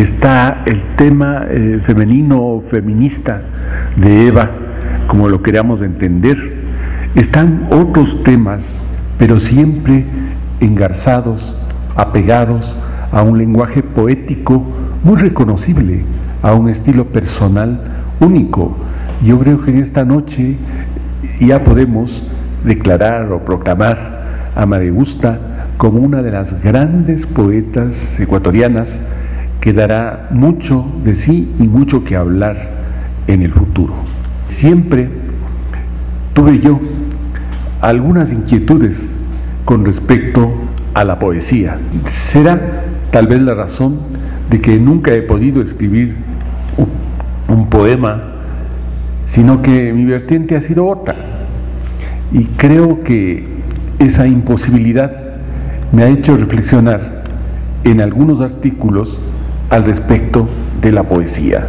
está el tema eh, femenino o feminista de Eva, como lo queramos entender. Están otros temas, pero siempre engarzados, apegados a un lenguaje poético muy reconocible, a un estilo personal único. Yo creo que en esta noche ya podemos declarar o proclamar a María Gusta como una de las grandes poetas ecuatorianas que dará mucho de sí y mucho que hablar en el futuro. Siempre tuve yo algunas inquietudes con respecto a la poesía. Será tal vez la razón de que nunca he podido escribir un, poema, sino que mi vertiente ha sido otra. Y creo que esa imposibilidad me ha hecho reflexionar en algunos artículos al respecto de la poesía.